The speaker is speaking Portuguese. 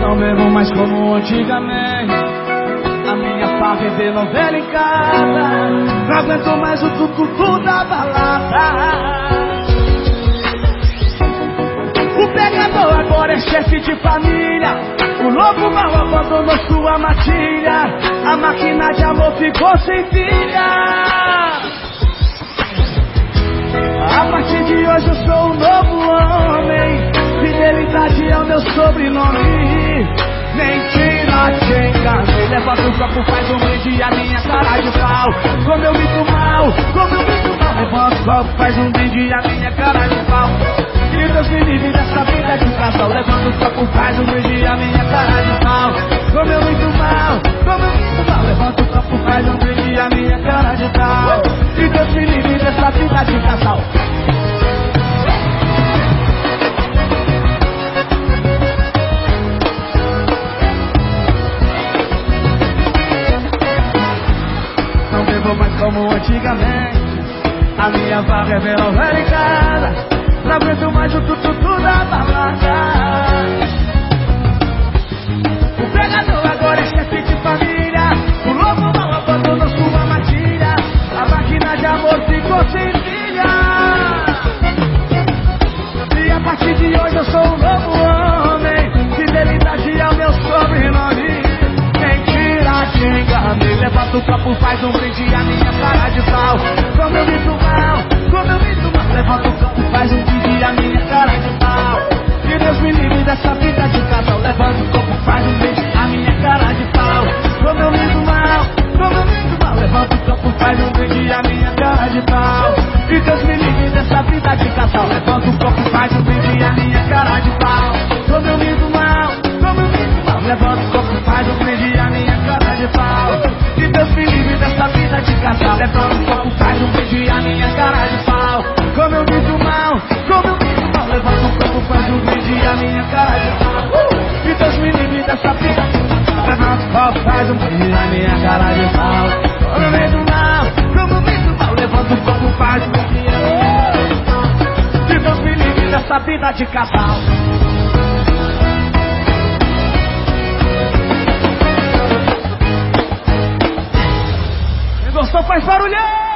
Não bebo mais como antigamente. A minha farra é ver novela em casa Não aguento mais o tututu da balada. O pegador agora é chefe de família. O lobo mal abandonou sua matilha. A máquina de amor ficou sem filha A partir de hoje eu sou um novo homem. Fidelidade é o meu sobrenome. Mentira, chega Me levanta o copo, faz um brinde a minha cara de pau. Como eu muito mal, como eu muito mal. Levanta o copo, faz um brinde a minha cara de pau. Que Deus me livre dessa vida de casal antigamente. A minha barra é velha em casa Não aguento mais o tututu da balada faz um brinde a minha cara de pau. Como eu me mal, como eu me mal, levanta o copo, faz um brinde copo, faz um brinde e a minha cara de pau. Como eu me mal, como eu me mal, levanta o copo, faz um e minha cara de. Que Deus me livre dessa vida de casal. Quem gostou faz barulhão!